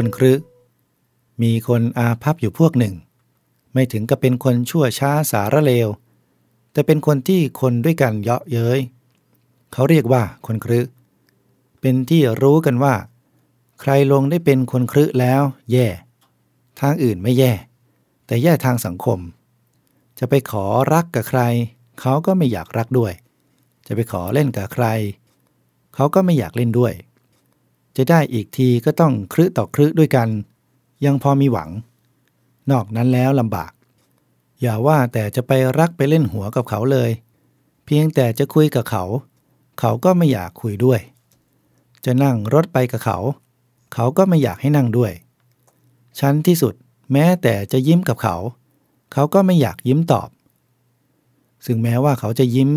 คนครึมีคนอาภัพอยู่พวกหนึ่ง ไม่ถึงกับเป็นคนชั่วช้าสารเลว แต่เป็นคนที่คนด้วยกันเยาะเย้ยเขาเรียกว่าคนครึเป็นที่รู้กันว่า ใครลงได้เป็นคนครึแล้ว แย่ ทางอื่นไม่แย่ แต่แย่ทางสังคม จะไปขอรักกับใคร เขาก็ไม่อยากรักด้วย จะไปขอเล่นกับใคร เขาก็ไม่อยากเล่นด้วย จะได้อีกทีก็ต้องครึต่อครึด้วยกัน ยังพอมีหวัง นอกนั้นแล้วลำบาก อย่าว่าแต่จะไปรักไปเล่นหัวกับเขาเลย เพียงแต่จะคุยกับเขา เขาก็ไม่อยากคุยด้วย จะนั่งรถไปกับเขา เขาก็ไม่อยากให้นั่งด้วย ชั้นที่สุดแม้แต่จะยิ้มกับเขา เขาก็ไม่อยากยิ้มตอบ ซึ่งแม้ว่าเขาจะยิ้ม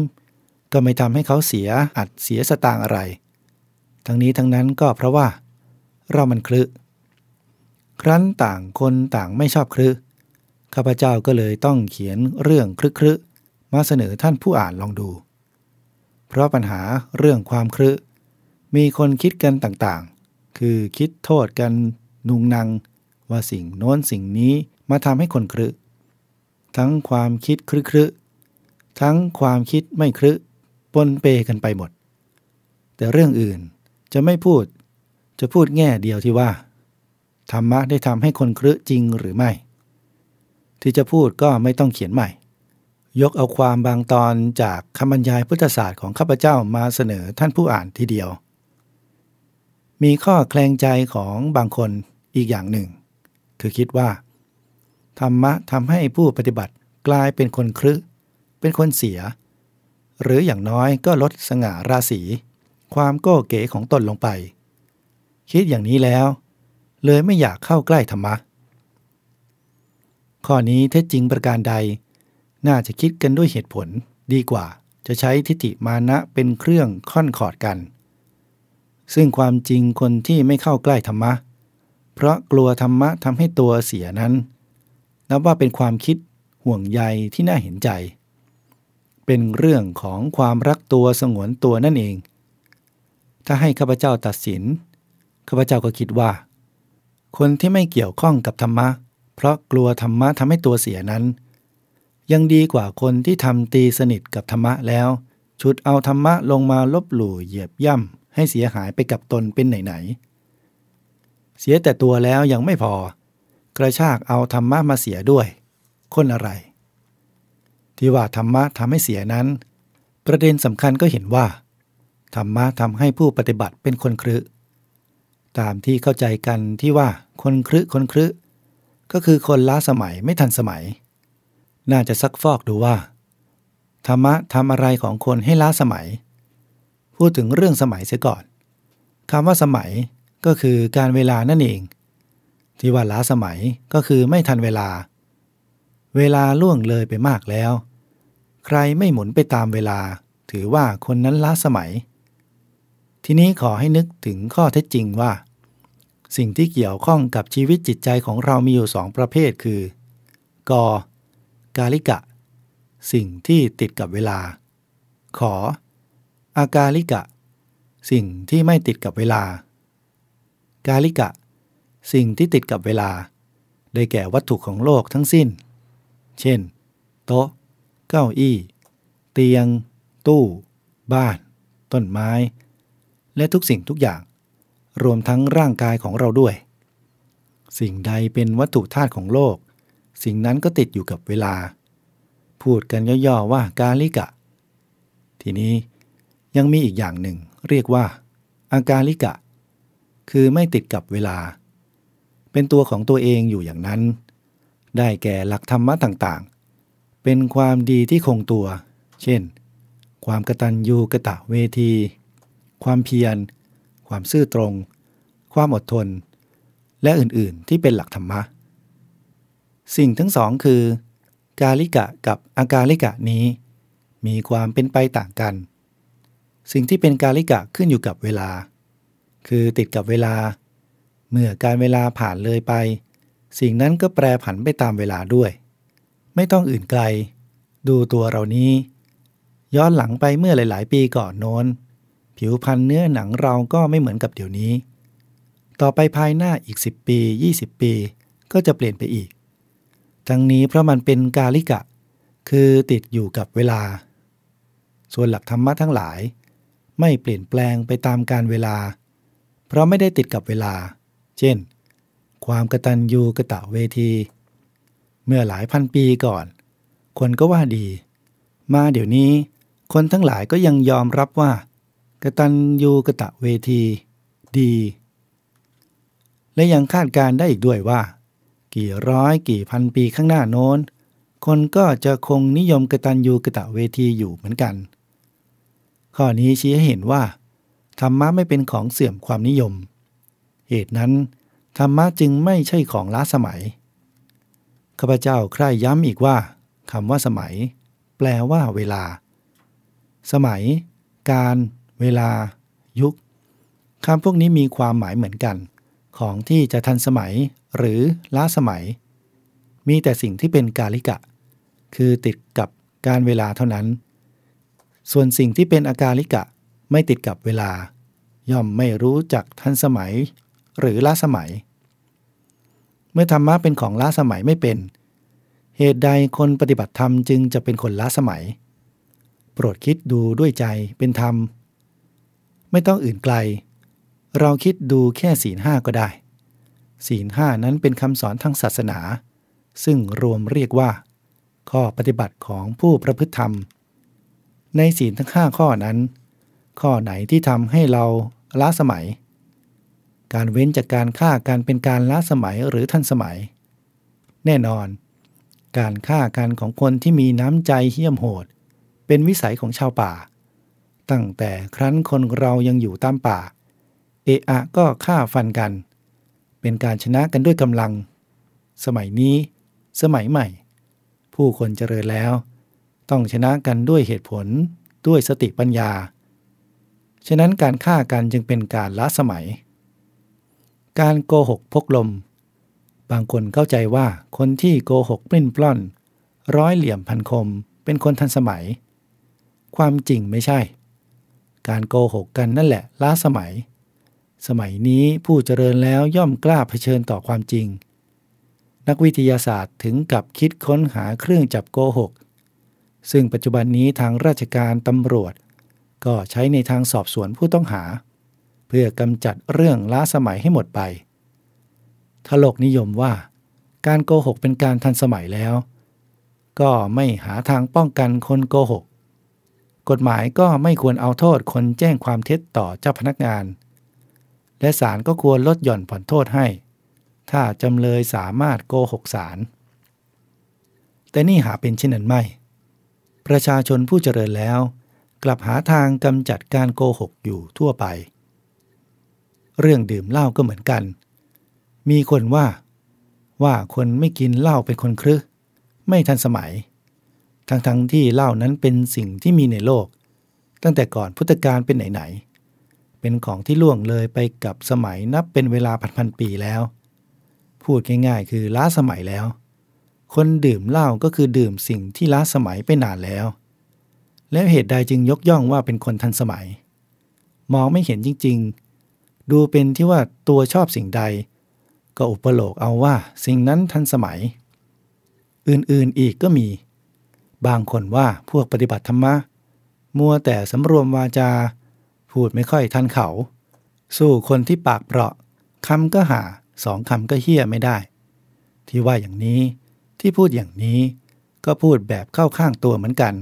ก็ไม่ทำให้เขาเสียอัดเสียสตางอะไร ทั้งนี้ทั้งนั้นก็เพราะว่า เรามันคลึครั้นต่างคนต่างไม่ชอบครึข้าพเจ้าก็เลยต้องเขียนเรื่องคลึครึมาเสนอท่านผู้อ่านลองดู เพราะปัญหาเรื่องความครึมีคนคิดกันต่างๆ คือคิดโทษกันนุงนัง ว่าสิ่งโน้นสิ่งนี้มาทำให้คนครึทั้งความคิดครึครึทั้งความคิดไม่ครึปนเปกันไปหมด แต่เรื่องอื่น จะไม่พูด จะพูดแง่เดียวที่ว่า ธรรมะได้ทำให้คนครึจริงหรือไม่ ที่จะพูดก็ไม่ต้องเขียนใหม่ ยกเอาความบางตอนจากคำบรรยายพุทธศาสตร์ของข้าพเจ้ามาเสนอท่านผู้อ่านทีเดียว มีข้อแคลงใจของบางคนอีกอย่างหนึ่ง คือคิดว่า ธรรมะทำให้ผู้ปฏิบัติกลายเป็นคนครึเป็นคนเสีย หรืออย่างน้อยก็ลดสง่าราศี ความโก้เก๋ของตนลงไป คิดอย่างนี้แล้ว เลยไม่อยากเข้าใกล้ธรรมะ ข้อนี้เท็จจริงประการใด น่าจะคิดกันด้วยเหตุผลดีกว่า จะใช้ทิฏฐิมานะเป็นเครื่องค่อนขอดกัน ซึ่งความจริงคนที่ไม่เข้าใกล้ธรรมะ เพราะกลัวธรรมะทำให้ตัวเสียนั้น นับว่าเป็นความคิดห่วงใยที่น่าเห็นใจ เป็นเรื่องของความรักตัวสงวนตัวนั่นเอง ถ้าให้ข้าพเจ้าตัดสินข้าพเจ้าก็คิดว่า คนที่ไม่เกี่ยวข้องกับธรรมะ เพราะกลัวธรรมะทำให้ตัวเสียนั้น ยังดีกว่าคนที่ทำตีสนิทกับธรรมะแล้ว ชุดเอาธรรมะลงมาลบหลู่เหยียบย่ำให้เสียหายไปกับตนเป็นไหนๆเสียแต่ตัวแล้วยังไม่พอ กระชากเอาธรรมะมาเสียด้วย คนอะไร ที่ว่าธรรมะทำให้เสียนั้น ประเด็นสำคัญก็เห็นว่า ธรรมะทำให้ผู้ปฏิบัติเป็นคนครึตามที่เข้าใจกันที่ว่าคนครึคนครึก็คือคนล้าสมัยไม่ทันสมัย น่าจะซักฟอกดูว่า ธรรมะทำอะไรของคนให้ล้าสมัย พูดถึงเรื่องสมัยเสียก่อนคำว่าสมัยก็คือการเวลานั่นเอง ที่ว่าล้าสมัยก็คือไม่ทันเวลา เวลาล่วงเลยไปมากแล้ว ใครไม่หมุนไปตามเวลา ถือว่าคนนั้นล้าสมัย ทีนี้ขอให้นึกถึงข้อเท็จจริงว่า สิ่งที่เกี่ยวข้องกับชีวิตจิตใจของเรามีอยู่สองประเภทคือ กกาลิกะ สิ่งที่ติดกับเวลา ขอ อากาลิกะ สิ่งที่ไม่ติดกับเวลา กาลิกะ สิ่งที่ติดกับเวลา ได้แก่วัตถุของโลกทั้งสิ้น เช่น โต๊ะ เก้าอี้ เตียง ตู้ บ้าน ต้นไม้ และทุกสิ่งทุกอย่าง รวมทั้งร่างกายของเราด้วย สิ่งใดเป็นวัตถุธาตุของโลก สิ่งนั้นก็ติดอยู่กับเวลา พูดกันย่อๆว่ากาลิกะ ทีนี้ยังมีอีกอย่างหนึ่ง เรียกว่า อากาลิกะ คือไม่ติดกับเวลา เป็นตัวของตัวเองอยู่อย่างนั้น ได้แก่หลักธรรมะต่างๆ เป็นความดีที่คงตัว เช่น ความกตัญญูกะตะเวที ความเพียร ความซื่อตรง ความอดทน และอื่นๆ ที่เป็นหลักธรรมะ สิ่งทั้งสองคือ กาลิกะกับอากาลิกะนี้ มีความเป็นไปต่างกัน สิ่งที่เป็นกาลิกะขึ้นอยู่กับเวลา คือติดกับเวลา เมื่อการเวลาผ่านเลยไป สิ่งนั้นก็แปรผันไปตามเวลาด้วย ไม่ต้องอื่นไกล ดูตัวเรานี้ย้อนหลังไปเมื่อหลาย ๆ ปีก่อนโน้น ผิวพรรณเนื้อหนังเราก็ไม่เหมือนกับเดี๋ยวนี้ ต่อไปภายหน้าอีก 10 ปี 20 ปีก็จะเปลี่ยนไปอีก ทั้งนี้เพราะมันเป็นกาลิกะ คือติดอยู่กับเวลา ส่วนหลักธรรมะทั้งหลาย ไม่เปลี่ยนแปลงไปตามการเวลา เพราะไม่ได้ติดกับเวลา เช่น ความกระตัญญูกะตะเวที เมื่อหลายพันปีก่อน คนก็ว่าดี มาเดี๋ยวนี้ คนทั้งหลายก็ยังยอมรับว่า กตัญญูกะตะเวทีดี และยังคาดการได้อีกด้วยว่า กี่ร้อยกี่พันปีข้างหน้าโน้น คนก็จะคงนิยมกตัญญูกะตะเวทีอยู่เหมือนกัน ข้อนี้ชี้ให้เห็นว่าธรรมะไม่เป็นของเสื่อมความนิยม เหตุนั้นธรรมะจึงไม่ใช่ของล้าสมัย ข้าพเจ้าใคร่ย้ำอีกว่าคำว่าสมัย แปลว่าเวลา สมัย การ เวลา ยุคคำพวกนี้มีความหมายเหมือนกัน ของที่จะทันสมัยหรือล้าสมัย มีแต่สิ่งที่เป็นกาลิกะ คือติดกับการเวลาเท่านั้น ส่วนสิ่งที่เป็นอากาลิกะไม่ติดกับเวลา ย่อมไม่รู้จักทันสมัย หรือล้าสมัย เมื่อธรรมะเป็นของล้าสมัยไม่เป็น เหตุใดคนปฏิบัติธรรมจึงจะเป็นคนล้าสมัย โปรดคิดดูด้วยใจเป็นธรรม ไม่ต้องอื่นไกล เราคิดดูแค่ศีลห้าก็ได้ ศีลห้านั้นเป็นคำสอนทางศาสนา ซึ่งรวมเรียกว่า ข้อปฏิบัติของผู้ประพฤติธรรม ในศีลทั้งห้าข้อนั้น ข้อไหนที่ทำให้เราล้าสมัย การเว้นจากการฆ่าการเป็นการล้าสมัยหรือทันสมัย แน่นอน การฆ่ากันของคนที่มีน้ำใจเหี้ยมโหด เป็นวิสัยของชาวป่า ตั้งแต่ครั้นคนเรายังอยู่ตามป่า เอะอะก็ฆ่าฟันกัน เป็นการชนะกันด้วยกำลัง สมัยนี้ สมัยใหม่ ผู้คนเจริญแล้ว ต้องชนะกันด้วยเหตุผลด้วยสติปัญญา ฉะนั้นการฆ่ากันจึงเป็นการล้าสมัย การโกหกพกลม บางคนเข้าใจว่าคนที่โกหกปลิ้นปล้อน ร้อยเหลี่ยมพันคม เป็นคนทันสมัย ความจริงไม่ใช่ การโกหกกันนั่นแหละล้าสมัย สมัยนี้ผู้เจริญแล้วย่อมกล้าเผชิญต่อความจริง นักวิทยาศาสตร์ถึงกับคิดค้นหาเครื่องจับโกหก ซึ่งปัจจุบันนี้ทางราชการตำรวจ ก็ใช้ในทางสอบสวนผู้ต้องหา เพื่อกำจัดเรื่องล้าสมัยให้หมดไปทลกนิยมว่า การโกหกเป็นการทันสมัยแล้ว ก็ไม่หาทางป้องกันคนโกหก กฎหมายก็ไม่ควรเอาโทษคนแจ้งความเท็จต่อเจ้าพนักงาน และศาลก็ควรลดหย่อนผ่อนโทษให้ ถ้าจำเลยสามารถโกหกศาลแต่นี่หาเป็นเช่นนั้นไม่ ประชาชนผู้เจริญแล้ว กลับหาทางกำจัดการโกหกอยู่ทั่วไป เรื่องดื่มเหล้าก็เหมือนกัน มีคนว่า ว่าคนไม่กินเหล้าเป็นคนครึไม่ทันสมัย ทั้งๆทที่เหล้านั้นเป็นสิ่งที่มีในโลก ตั้งแต่ก่อนพุทธกาลเป็นไหนๆเป็นของที่ล่วงเลยไปกับสมัยนับเป็นเวลาพันๆปีแล้ว พูดง่ายๆ คือล้าสมัยแล้ว คนดื่มเหล้าก็คือดื่มสิ่งที่ล้าสมัยไปนานแล้ว แล้วเหตุใดจึงยกย่องว่าเป็นคนทันสมัย มองไม่เห็นจริงๆ ดูเป็นที่ว่าตัวชอบสิ่งใด ก็อุปโลกเอาว่าสิ่งนั้นทันสมัย อื่นๆอีกก็มี บางคนว่าพวกปฏิบัติธรรมะ มัวแต่สำรวมวาจา พูดไม่ค่อยทันเขา สู้คนที่ปากเปราะคำก็หาสองคำก็เฮี้ยไม่ได้ ที่ว่าอย่างนี้ที่พูดอย่างนี้ก็พูดแบบเข้าข้างตัวเหมือนกัน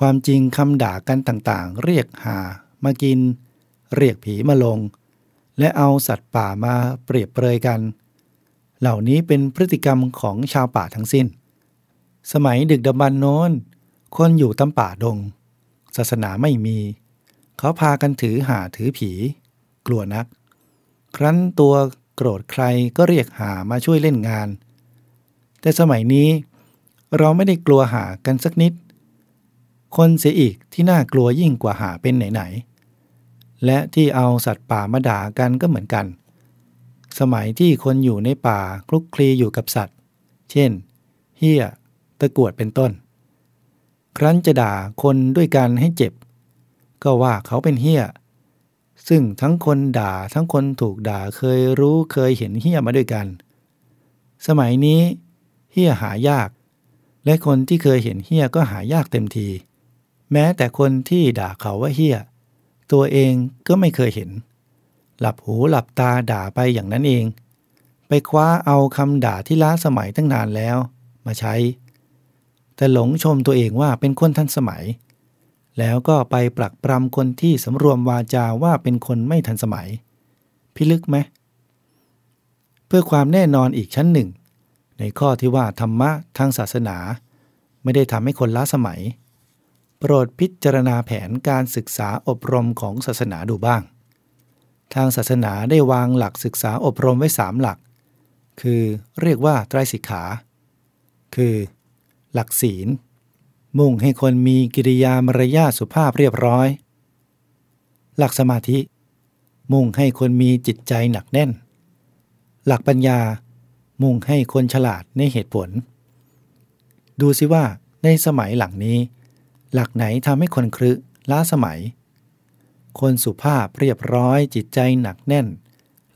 ความจริงคำด่ากันต่างๆ เรียกหามากิน เรียกผีมาลง และเอาสัตว์ป่ามาเปรียบเปรยกัน เหล่านี้เป็นพฤติกรรมของชาวป่าทั้งสิ้น สมัยดึกดำบรรโน้น คนอยู่ตำป่าดง ศาสนาไม่มี เขาพากันถือหาถือผี กลัวนัก ครั้นตัวโกรธใครก็เรียกหามาช่วยเล่นงาน แต่สมัยนี้ เราไม่ได้กลัวหากันสักนิด คนเสียอีกที่น่ากลัวยิ่งกว่าหาเป็นไหนๆ และที่เอาสัตว์ป่ามาด่ากันก็เหมือนกัน สมัยที่คนอยู่ในป่าคลุกคลีอยู่กับสัตว์ เช่นเฮี้ย ตะกวดเป็นต้น ครั้นจะด่าคนด้วยกันให้เจ็บ ก็ว่าเขาเป็นเฮี้ย ซึ่งทั้งคนด่าทั้งคนถูกด่าเคยรู้เคยเห็นเฮี้ยมาด้วยกัน สมัยนี้เฮี้ยหายาก และคนที่เคยเห็นเฮี้ยก็หายากเต็มที แม้แต่คนที่ด่าเขาว่าเฮี้ย ตัวเองก็ไม่เคยเห็น หลับหูหลับตาด่าไปอย่างนั้นเองไปคว้าเอาคำด่าที่ล้าสมัยตั้งนานแล้ว มาใช้ แต่หลงชมตัวเองว่าเป็นคนทันสมัย แล้วก็ไปปรักปรำคนที่สำรวมวาจาว่าเป็นคนไม่ทันสมัย พิลึกไหม เพื่อความแน่นอนอีกชั้นหนึ่ง ในข้อที่ว่าธรรมะทางศาสนา ไม่ได้ทำให้คนล้าสมัย โปรดพิจารณาแผนการศึกษาอบรมของศาสนาดูบ้าง ทางศาสนาได้วางหลักศึกษาอบรมไว้สามหลัก คือเรียกว่าไตรสิกขา คือ หลักศีล มุ่งให้คนมีกิริยามารยาสุภาพเรียบร้อย หลักสมาธิ มุ่งให้คนมีจิตใจหนักแน่น หลักปัญญา มุ่งให้คนฉลาดในเหตุผล ดูสิว่าในสมัยหลังนี้ หลักไหนทำให้คนครึล้าสมัย คนสุภาพเรียบร้อยจิตใจหนักแน่น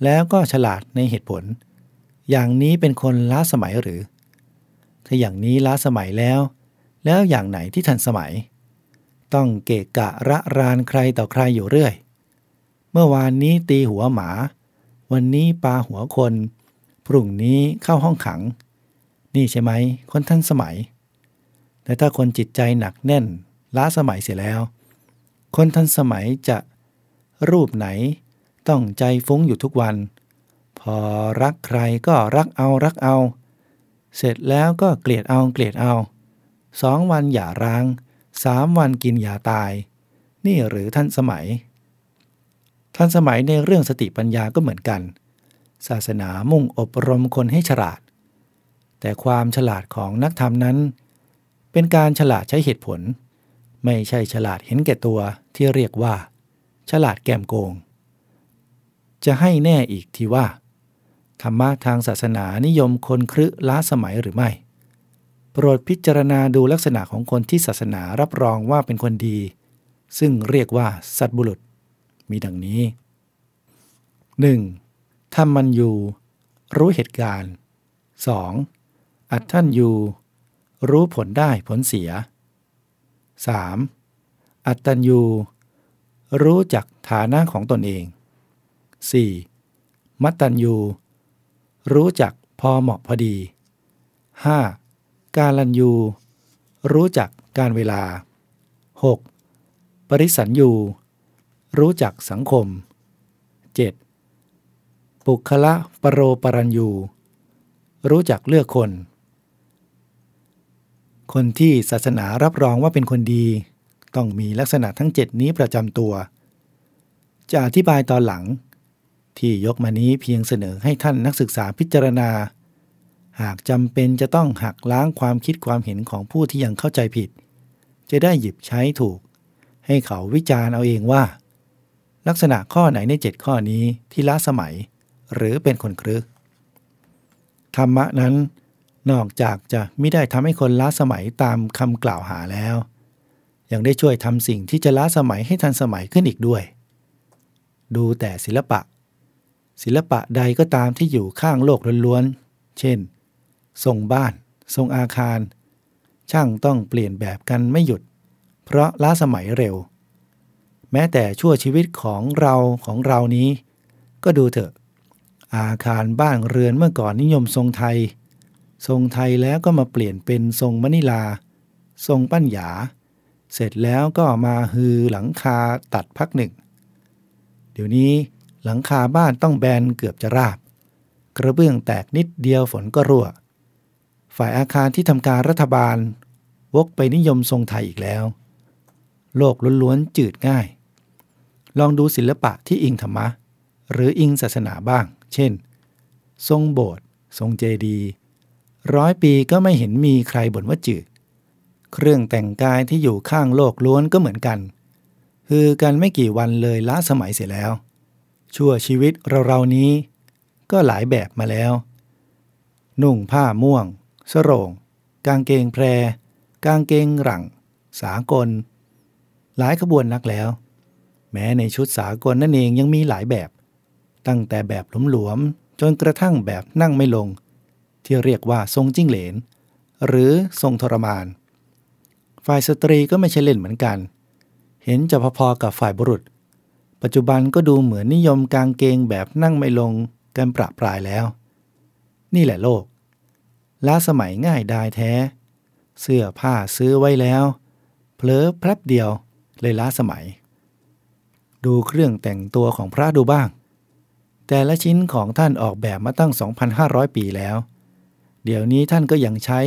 แล้วก็ฉลาดในเหตุผล อย่างนี้เป็นคนล้าสมัยหรือ ถ้าอย่างนี้ล้าสมัยแล้ว แล้วอย่างไหนที่ทันสมัย ต้องเกะกะระรานใครต่อใครอยู่เรื่อย เมื่อวานนี้ตีหัวหมา วันนี้ปาหัวคน พรุ่งนี้เข้าห้องขัง นี่ใช่ไหมคนทันสมัย แต่ถ้าคนจิตใจหนักแน่น ล้าสมัยเสียแล้ว คนทันสมัยจะรูปไหน ต้องใจฟุ้งอยู่ทุกวัน พอรักใครก็รักเอารักเอา เสร็จแล้วก็เกลียดเอาเกลียดเอาสองวันอย่าร้างสามวันกินอย่าตาย นี่หรือท่านสมัย ท่านสมัยในเรื่องสติปัญญาก็เหมือนกัน ศาสนามุ่งอบรมคนให้ฉลาด แต่ความฉลาดของนักธรรมนั้น เป็นการฉลาดใช้เหตุผล ไม่ใช่ฉลาดเห็นแก่ตัวที่เรียกว่า ฉลาดแกมโกง จะให้แน่อีกทีว่า ธรรมะทางศาสนานิยมคนครึล้าสมัยหรือไม่ โปรดพิจารณาดูลักษณะของคนที่ศาสนารับรองว่าเป็นคนดี ซึ่งเรียกว่าสัตบุรุษ มีดังนี้ 1. ทำมันอยู่ รู้เหตุการณ์ 2. อัตท่านอยู่ รู้ผลได้ผลเสีย 3. อัตตัญยู รู้จักฐานะของตนเอง 4. มัตตัญยู รู้จักพอเหมาะพอดี 5. การลันยู รู้จักการเวลา 6. ปริสัญยู รู้จักสังคม 7. ปุคละปรโรปรัญยู รู้จักเลือกคน คนที่ศาสนารับรองว่าเป็นคนดี ต้องมีลักษณะทั้งเจ็ดนี้ประจำตัว จะอธิบายตอนหลัง ที่ยกมานี้เพียงเสนอให้ท่านนักศึกษาพิจารณา หากจำเป็นจะต้องหักล้างความคิดความเห็นของผู้ที่ยังเข้าใจผิด จะได้หยิบใช้ถูก ให้เขาวิจารณ์เอาเองว่า ลักษณะข้อไหนในเจ็ดข้อนี้ที่ล้าสมัย หรือเป็นคนครึกธรรมะนั้น นอกจากจะไม่ได้ทำให้คนล้าสมัยตามคำกล่าวหาแล้ว ยังได้ช่วยทำสิ่งที่จะล้าสมัยให้ทันสมัยขึ้นอีกด้วย ดูแต่ศิลปะ ศิลปะใดก็ตามที่อยู่ข้างโลกล้วนๆ เช่น ทรงบ้าน ทรงอาคาร ช่างต้องเปลี่ยนแบบกันไม่หยุด เพราะล้าสมัยเร็ว แม้แต่ชั่วชีวิตของเราของเรานี้ ก็ดูเถอะ อาคารบ้านเรือนเมื่อก่อนนิยมทรงไทย ทรงไทยแล้วก็มาเปลี่ยนเป็นทรงมณิลา ทรงปั้นหยา เสร็จแล้วก็มาฮือหลังคาตัดพักหนึ่ง เดี๋ยวนี้ หลังคาบ้านต้องแบนเกือบจะราบ กระเบื้องแตกนิดเดียวฝนก็รั่ว ฝ่ายอาคารที่ทำการรัฐบาล วกไปนิยมทรงไทยอีกแล้ว โลกล้วนๆจืดง่าย ลองดูศิลปะที่อิงธรรมะ หรืออิงศาสนาบ้าง เช่น ทรงโบสถ์ทรงเจดีร้อยปีก็ไม่เห็นมีใครบ่นว่าจืด เครื่องแต่งกายที่อยู่ข้างโลกล้วนก็เหมือนกัน คือกันไม่กี่วันเลยล้าสมัยเสียแล้ว ชั่วชีวิตเราๆนี้ ก็หลายแบบมาแล้ว นุ่งผ้าม่วง สรงกางเกงแพร กางเกงหลัง สากล หลายขบวนนักแล้ว แม้ในชุดสากลนั่นเองยังมีหลายแบบ ตั้งแต่แบบหลวมๆจนกระทั่งแบบนั่งไม่ลง ที่เรียกว่าทรงจิ้งเหลน หรือทรงทรมาน ฝ่ายสตรีก็ไม่ใช่เล่นเหมือนกัน เห็นจะพอๆกับฝ่ายบุรุษ ปัจจุบันก็ดูเหมือนนิยมกางเกงแบบนั่งไม่ลงกันประปรายแล้ว นี่แหละโลก ล้าสมัยง่ายดายแท้ เสื้อผ้าซื้อไว้แล้วเผลอแป๊บเดียวเลยล้าสมัย ดูเครื่องแต่งตัวของพระดูบ้าง แต่ละชิ้นของท่านออกแบบมาตั้ง 2,500 ปีแล้ว เดี๋ยวนี้ท่านก็ยังใช้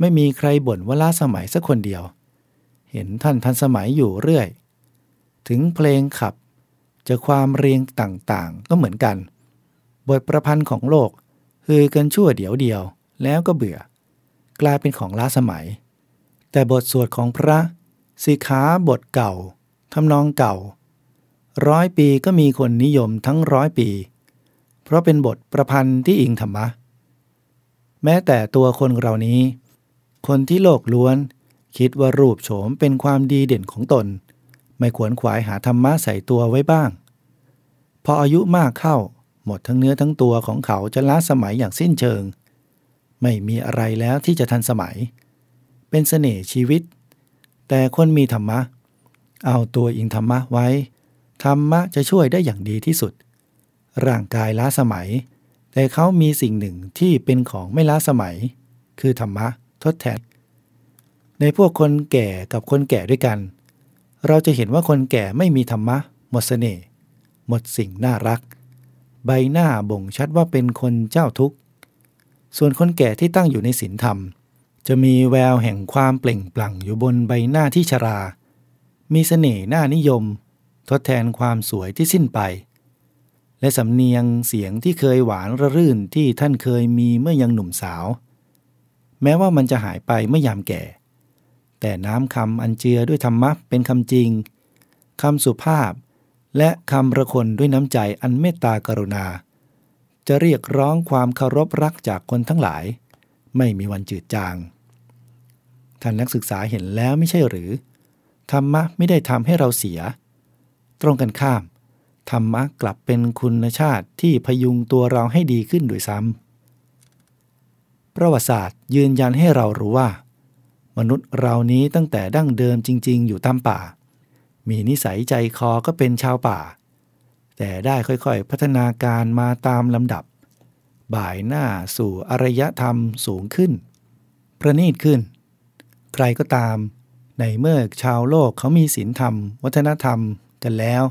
ไม่มีใครบ่นว่าล้าสมัยสักคนเดียว เห็นท่านทันสมัยอยู่เรื่อย ถึงเพลงขับจะความเรียงต่างๆ ก็เหมือนกัน บทประพันธ์ของโลกคือกันชั่วเดี๋ยวเดียวแล้วก็เบื่อ กลายเป็นของล้าสมัย แต่บทสวดของพระสิขาบทเก่าทำนองเก่า ร้อยปีก็มีคนนิยมทั้งร้อยปี เพราะเป็นบทประพันธ์ที่อิงธรรมะ แม้แต่ตัวคนเรานี้ คนที่โลกล้วน คิดว่ารูปโฉมเป็นความดีเด่นของตน ไม่ควรขวายหาธรรมะใส่ตัวไว้บ้าง พออายุมากเข้า หมดทั้งเนื้อทั้งตัวของเขาจะล้าสมัยอย่างสิ้นเชิง ไม่มีอะไรแล้วที่จะทันสมัย เป็นเสน่ห์ชีวิต แต่คนมีธรรมะ เอาตัวอิงธรรมะไว้ ธรรมะจะช่วยได้อย่างดีที่สุด ร่างกายล้าสมัย แต่เขามีสิ่งหนึ่งที่เป็นของไม่ล้าสมัย คือธรรมะทดแทน ในพวกคนแก่กับคนแก่ด้วยกันเเราจะเห็นว่าคนแก่ไม่มีธรรมะ หมดเสน่ห์หมดสิ่งน่ารัก ใบหน้าบ่งชัดว่าเป็นคนเจ้าทุกข์ ส่วนคนแก่ที่ตั้งอยู่ในศีลธรรม จะมีแววแห่งความเปล่งปลั่งอยู่บนใบหน้าที่ชรา มีเสน่ห์หน้านิยม ทดแทนความสวยที่สิ้นไป และสำเนียงเสียงที่เคยหวานระรื่นที่ท่านเคยมีเมื่อยังหนุ่มสาว แม้ว่ามันจะหายไปเมื่อยามแก่ แต่น้ำคำอันเจือด้วยธรรมะเป็นคำจริงคำสุภาพ และคำระคนด้วยน้ำใจอันเมตตากรุณา จะเรียกร้องความเคารพรักจากคนทั้งหลาย ไม่มีวันจืดจาง ท่านนักศึกษาเห็นแล้วไม่ใช่หรือ ธรรมะไม่ได้ทำให้เราเสีย ตรงกันข้าม ธรรมะกลับเป็นคุณชาติที่พยุงตัวเราให้ดีขึ้นโดยซ้ำประวัติศาสตร์ยืนยันให้เรารู้ว่า มนุษย์เรานี้ตั้งแต่ดั้งเดิมจริง ๆ อยู่ตามป่า มีนิสัยใจคอก็เป็นชาวป่า แต่ได้ค่อยๆพัฒนาการมาตามลำดับ บ่ายหน้าสู่อารยธรรมสูงขึ้น ประณีตขึ้น ใครก็ตาม ในเมื่อชาวโลกเขามีศีลธรรม วัฒนธรรมกันแล้ว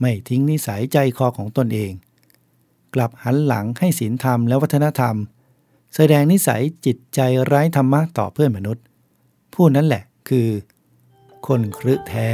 ไม่ทิ้งนิสัยใจคอของตนเอง กลับหันหลังให้ศีลธรรมและวัฒนธรรม แสดงนิสัยจิตใจไร้ธรรมะต่อเพื่อนมนุษย์ ผู้นั้นแหละคือ คนครึแท้